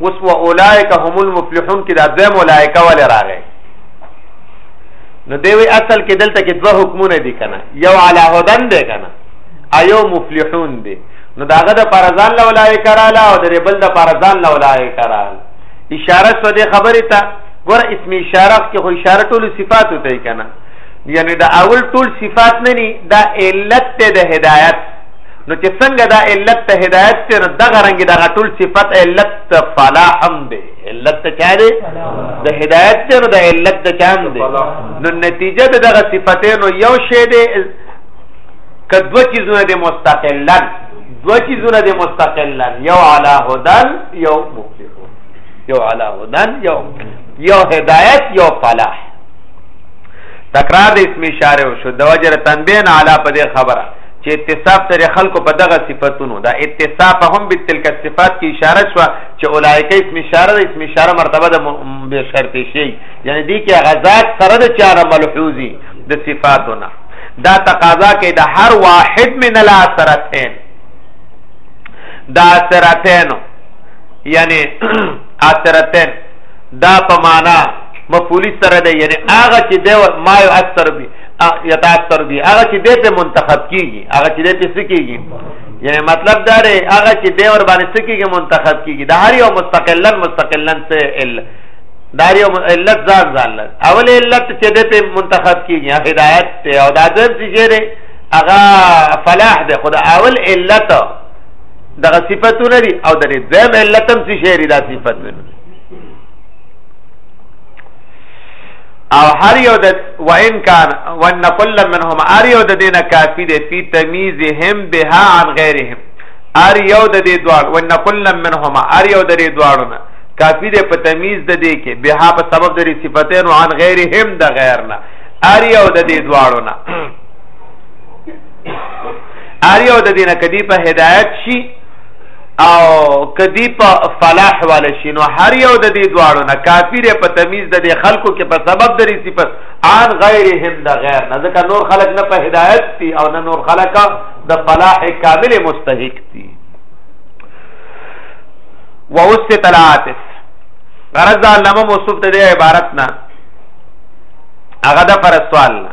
اوس و اولائک هم المفلحون کې دا دویم اولائک ولې راغی نو دی وی اصل کې دلته کې دوه حکمونه دي کنه یو علی هدن دی کنه ایو مفلحون دی نو داغه د پرزان له اولائک رااله او د ریبل د پرزان له اولائک رااله اشاره سو دې خبرې ته ګور اسم اشاره کې خو اشاره ټول صفات وته کنه یعنی دا اول ټول صفات نه ني دا علت ته د هدایت نو چې څنګه دا علت ته هدایت ته دغه رنګ دغه ټول صفت علت ته فلاح هم دی علت ته چا دی د هدایت ته د علت ته چا هم دی نو نتیجه د دغه صفاتونو یو شی دی کدو چیزونه د مستقلا دو چیزونه د مستقلا یو علی هدن یو مفلح یو علی هدن یو یو هدایت یو فلاح تکرار د اسم اشاره شو د وجر تنبین علی په خبره چې اتصاف سره خلکو په دغه صفاتونو دا اتصاف هم به تلک صفات کی اشاره شو چې اولایک اسم اشاره د اسم اشاره مرتبه د به شرط شي یعنی دی کې غزاد سره د چاره ملحوظي د صفاتونه دا تقاضا کې د هر واحد من الاثرتين دا اثرتين یعنی اثرتين دا په معنا مفعول سره دی یعنی هغه چې د ما یو اثر به یتاثر بی هغه چې دې په منتخب کیږي هغه چې دې په سکیږي یعنی مطلب دا دی هغه چې دې ور باندې سکیږي منتخب کیږي د هر یو مستقلا مستقلا څه ال دار یو علت ځان ځان لر اول علت چې دې په منتخب کیږي هدایت ته او دا ځم چې دې هغه فلاح ده خدا اول علت دغه صفاتونه لري او د دې ځم علتم چې شری دا صفات نه او هر یو د وان کان وان کل منهم هر یو د دینه کافی دی فی تمیزهم بها عن غیرهم هر یو د دې دوړ وان کل منهم هر یو د دې دوړونه کافی دی په تمیز د دې کې بها په سبب د دې صفاتین عن غیرهم د غیرنا هر یو د دې دوړونه هر یو د دینه کدی په هدایت شي او کدی په فلاح والا شي نو هر یو د دې دواړو نه کافی دی په تمیز د دې خلکو کې په سبب د دې صفت ان غیرهم د غیر نه ځکه نور خلک نه په هدایت دي او نه نور خلک د فلاح کامل مستحق دي ووسط العاطف غرض علامه موصوف ته د عبارت نه هغه د پر سوال نه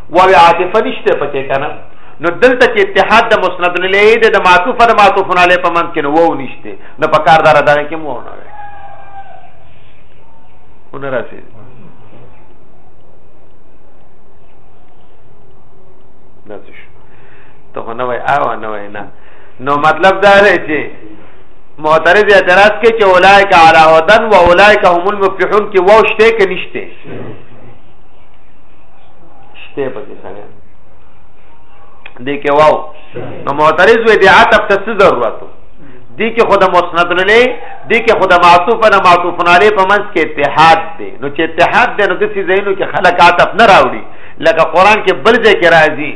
واو عاطفه نشته پکې کنه نو دلته چې اتحاد د مسند الیه د معطوف د معطوف علیه په منځ کې نو وو نشته نو په کار دار دغه کې مو نه وي ونه راځي داسې شو ته نه وای او نه وای نه نو مطلب دا دی چې معترض اعتراض کوي چې اولایک علی هدن و اولایک هم المفلحون کې وو شته کې نشته شته په کې سره دې کې واو نو معترض وې دې عتب ته څه ضرورت دې کې خود مسند نه دې کې خود معطوف نه معطوف علی په منځ کې اتحاد دی نو چې اتحاد دی نو د څه زینو کې خلق عتب نه راوړي لکه قران کې بل ځای کې راځي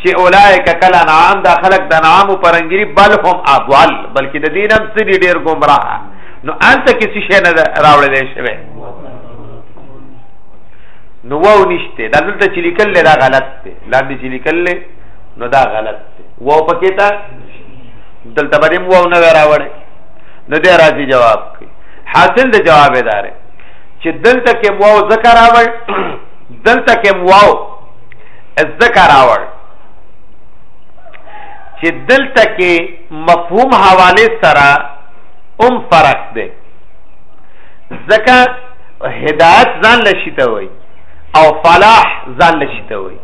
چې اولائک کل انعام دا خلق د انعام پرنګری بل هم اضل بلکې د دینم سړي ډیر گمراه نو انت کسی شی نه راوړل شوی نو واو نشته دا دلته چې لیکل دا غلط دی لاندې چې لیکل نو دا غلط دی واو پکې تا دلته باندې واو نه راوړې نو دې راځي جواب کوي حاصل د جواب ادار چې دلته کې واو ذکر راوړ دلته کې واو ذکر راوړ چې دلته کې مفهوم حواله سره هم فرق دی ځکه هدایت ځان لشي ته وای او فلاح ځان لشي ته وای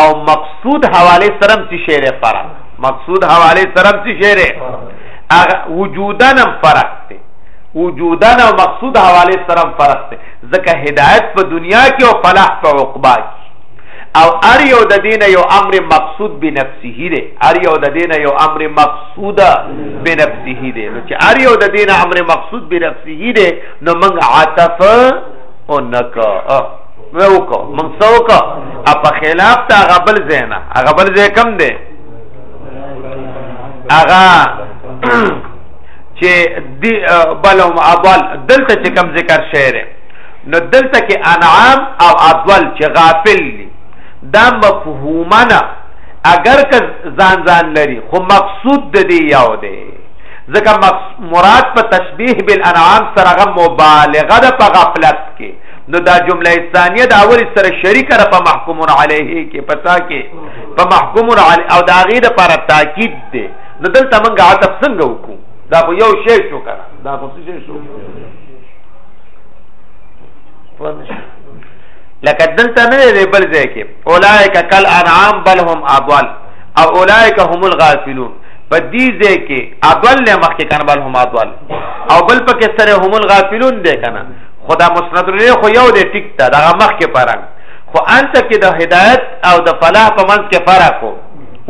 او مقصود حواله سره چې شعر فرق مقصود حواله سره چې شعر هغه وجودن هم فرق دی وجودن او مقصود حواله سره فرق دی ځکه هدایت په دنیا کې او فلاح په عقبا کې او ار یو د دینه یو امر مقصود بنفسه دی ار یو د دینه یو امر مقصود بنفسه دی نو چې ار یو د دینه امر مقصود بنفسه دی نو موږ عطف او نکا نو کو موږ څوک ا په خلاف تا غبل زینا غبل زې کم دی اغا چې دی بلهم اضل دلته چې کم ذکر شعر نو دلته کې انعام او اضل چې غافل دي دا مفهومنه اگر که ځان ځان لري خو مقصود د دې یو دی ځکه مراد په تشبیه بالانعام سره غو مبالغه ده په غفلت کې نو دا جمله ثانیه د اول سره شریکه را په محکوم علیه کې پتا کې په محکوم علی او دا غي د پر تاکید ده نو دلته موږ عطف څنګه وکړو دا خو یو شی شو کنه دا خو څه شی شو لکه دلته نه دی بل ځای کې اولائک کل انعام بل هم اضل او اولائک هم الغافلون په دې ځای کې اول نه مخکې کنه بل هم اول او بل پکې سره هم الغافلون دی کنه خدا مسند لري خو یو دی ټیک ته دا مخکې پرنګ خو انت کې د هدایت او د فلاح په منځ کې فرق وو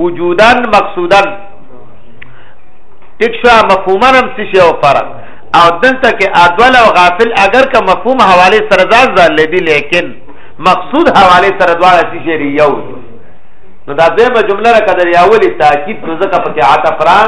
وجودن مقصودن ټیک شو مفهومن هم څه شی او فرق او دلته کې ادول او غافل اگر که مفهوم حواله سره ځان ځل دي لیکن مقصود حواله سره دواړه څه شی یو دي نو دا دیمه جمله را کده یا اولی تاکید نو ځکه پکې عاطف را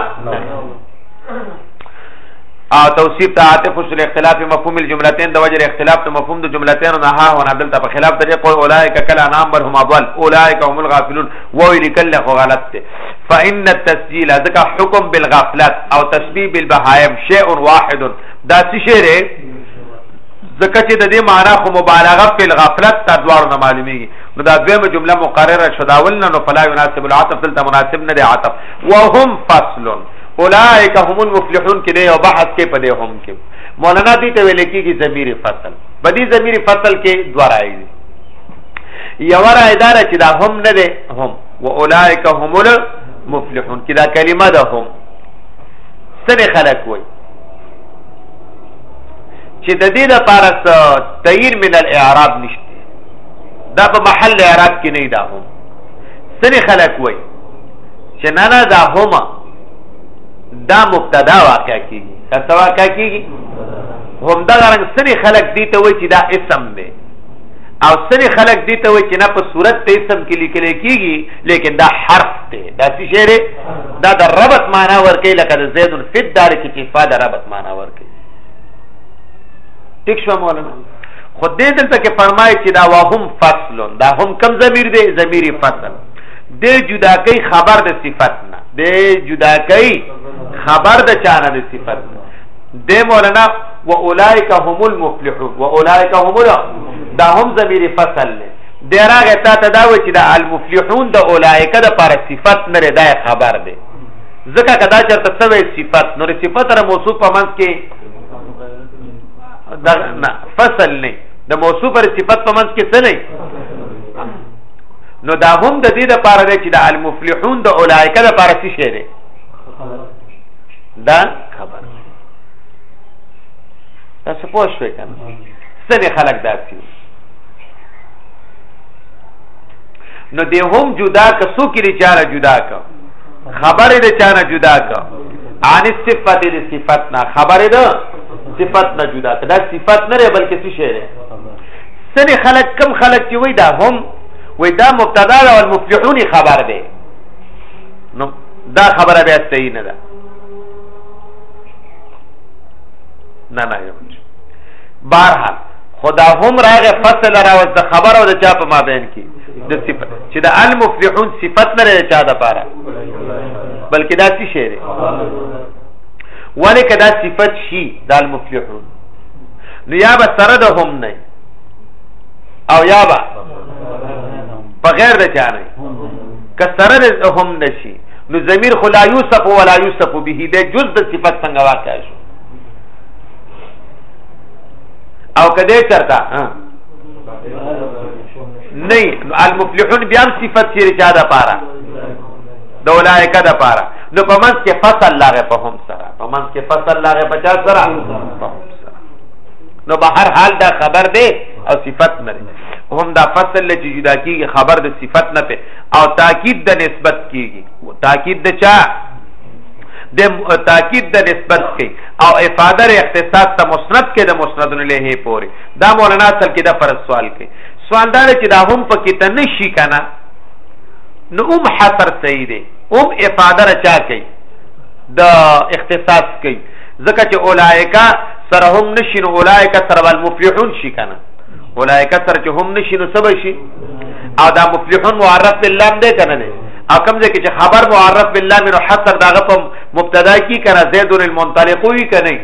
او توصیف ته عاطف شل اختلاف مفهوم الجملتين د وجه اختلاف ته مفهوم د جملتين نه ها هو عدل ته په خلاف د قول اولائک کلا نام بر هم اول اولائک هم الغافلون و لکل خو غلط ته فان التسجيل ذکا حکم بالغفلت او تشبيه بالبهائم شيء واحد دا څه شی دی ځکه چې د دې معنی خو مبالغه په غفلت ته دوار نه معلومیږي نو دا دویمه جمله مقرره شو دا اول نه نو فلا يناسب العطف دلته مناسب نه دی عطف وهم فصل اولئک هم المفلحون کې دی او بحث کې پدې هم کې مولانا دې ته ویل کېږي ضمیر فصل بدی ضمیر فصل کې دوه راځي یو راځي دا چې دا هم نه دی هم واولئک هم المفلحون کې دا کلمه ده هم سره خلق وای چې د دې لپاره تغیر من الاعراب نشته دا په محل اعراب کې نه دا هم سری خلق وای چې نه نه دا هم دا مبتدا واقع کیږي دا څه واقع کیږي هم دا رنګ سری خلق دي ته وای چې دا اسم دی او سری خلق دي ته وای چې نه په صورت ته اسم کې لیکل کیږي لیکن دا حرف دی دا څه شی دی دا د ربط معنا ورکې لکه د زید الفدار کې چې فاده ربط معنا ورکې ټیک شو مولانا خود دې دلته کې فرمایي چې دا وهم فصلون دا هم کم ضمیر دی ضمیر فصل دې جدا کوي خبر د صفت نه دې جدا کوي خبر د چانه د صفت نه دې مولانا و اولائک هم المفلحون و اولائک هم دا هم ضمیر فصل نه دې راغه تا ته دا و چې دا المفلحون د اولائک د پر صفت نه دا خبر دی ځکه کدا چرته څه صفت نو صفت را موصوف په منځ کې دا نه فصل نه د موصوف پر صفت په منځ کې څه نه نو دا هم د دې لپاره دی چې د المفلحون د اولایکه لپاره څه شی دی دا خبر دا څه پوه شوې کنه څنګه خلک داسي نو دی هم جدا ک سو کې چاره جدا ک خبره د چانه جدا ک عن صفت د صفت نه خبره ده صفت نه جدا کړه دا صفت نه لري بلکې څه شی دی سني خلق کم خلق چې وای دا هم وای دا مبتدا او المفلحون خبر دی نو دا خبره بیا صحیح نه ده نه نه یو بهرحال خدا هم راغه فصل راوځ د خبر او د چا په مابین کې د صفت چې د المفلحون صفت نه لري چا د پاره بلکې دا څه شی دی ولی که دا صفت شي دا المفلحون نو یا به سره د هم نه او یا به په غیر د چا نه که سره د هم نشي نو ضمیر خو لا یوسف ولا یوسف به به جز د صفت څنګه واقع شو او کده چرتا نه المفلحون بیا صفت چیرې چا ده پاره د اولایکه د پاره نو په منځ کې فصل لاغه په هم سره په منځ کې فصل لاغه په چا سره په هم سره نو به هر حال دا خبر دی او صفت نه هم دا فصل چې جدا کیږي خبر د صفت نه په او تاکید د نسبت کیږي تاکید د چا د تاکید د نسبت کې او افاده اقتصاد ته مسند کې د مسند له پوري دا مولانا اصل کې دا پر سوال کې سوال دا چې دا هم پکې ته نشي کنه نو هم حصر صحیح دی هم افاده را چا کوي د اختصاص کوي ځکه چې اولایکا سره هم نشین اولایکا سره ول مفلحون شي کنه اولایکا سره چې هم نشین سب شي او دا مفلحون معرف باللام دی کنه نه او کوم ځای کې چې خبر معرف باللام نو حصر داغه په مبتدا کې کنه زید المنطلق وی کنه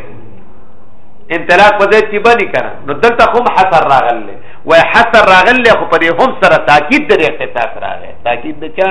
انطلاق په دې کې باندې کنه نو دلته هم حصر راغلی وای حصر راغلی خو په دې هم سره تاکید د اختصاص راغی تاکید د چا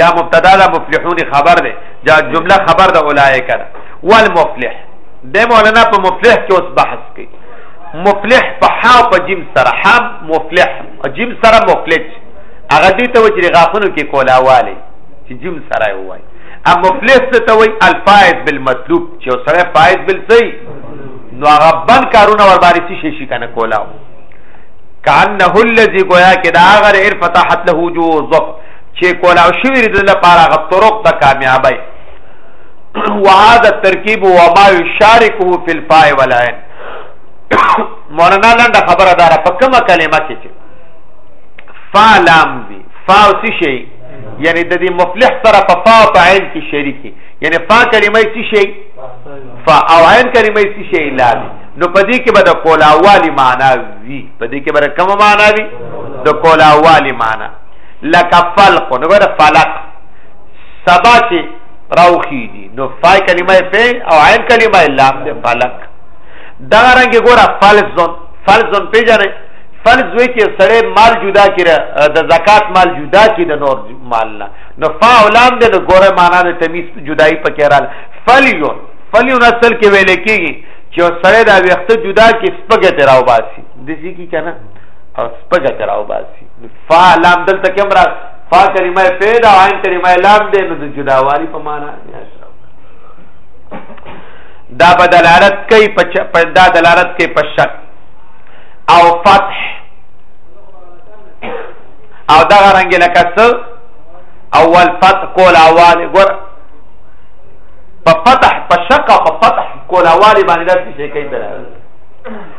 یا مبتدا د مفلحون خبر دی دا جمله خبر د اولایک ده والمفلح د مولانا په مفلح کې اوس بحث کوي مفلح په حا او په جیم سره حا مفلح او جیم سره مفلج هغه دې ته وجري غاخونو کې کولاواله چې جیم سره وای ا مفلح څه ته وای الفائز بالمطلوب چې سره فائز بل سي نو هغه بن کارونه ور باندې شي شي کنه کولاو کانه الذي گویا کې دا غره ارفتحت له وجوه چې کولاو شوی د لپاره غ طرق د کامیابی وهذا الترکیب وما یشارکه فی الفاء والعين مولانا لنډه خبره دار په کومه کلمه کې چې فا لام دی فا څه شي یعنی د دې مفلح سره په فا او عین کې شریکي یعنی فا کلمه څه شي فا او عین کلمه څه شي لام نو په دې کې به د کولاوالي معنا وي په دې کې به کومه معنا وي د کولاوالي معنا لکه فلق نو ګوره فلق سبا چې راوخی دي نو فای کلمه په او عین کلمه لام د فلق دا رنګ ګوره فلزون فلزون پیژنې فلز وی چې سړی مال جدا کړه د زکات مال جدا کړي د نور مال نه نو فا اولام د ګوره معنا د تمیز جدائی پکې رااله فلیون فلیون اصل کې ویل کېږي چې سړی دا وخت جدا کې سپګه تراو باسي د ځکه کنه او سپګه تراو باسي فا لام دلته کوم را فا کلمه فعل او عین کلمه لام دې نو د جداوالي په معنا دا بدلالت کوي په دا دلالت کوي په شک او فتح او دا رنګ لکه څه اول فتح کول اول ګور په فتح په شک او په فتح کول اول باندې داسې شي کوي دلالت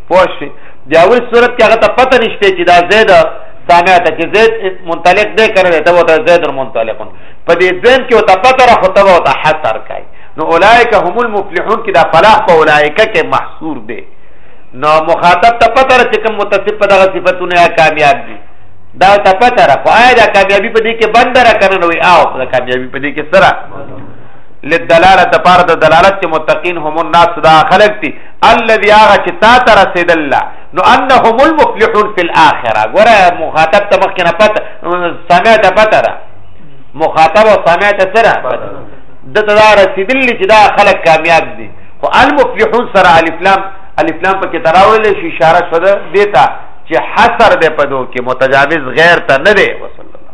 پوه شئ د اول صورت کې هغه ته پته نشته چې دا زید سامع ته چې زید منطلق دی کنه دی ته وته زید منطلق په دې ځین کې وته پته را خطب او ته حسر کوي نو اولایک هم المفلحون کې دا فلاح په اولایک کې محصور دی نو مخاطب ته پته را چې کوم متصف په دغه صفاتونه یا کامیاب دي دا ته پته را خو آیا دا کامیابی په دې کې بند را کنه نو او دا کامیابی په دې کې سره لدلاله د پاره د دلالت چې متقین هم الناس دا خلق دي الذي هغه چې تا ته رسېدله نو انهم المفلحون فی الاخره ګوره مخاطب ته مخکې نه پته سمع ته پته ده مخاطب او سمع ته سره د ته دا رسېدلې چې دا خلک کامیاب دي خو المفلحون سره الف لام الف لام پکې تراول شي اشاره شوه دیتا چې حصر دې پدو کې متجاوز غیر ته نه دی وصلی الله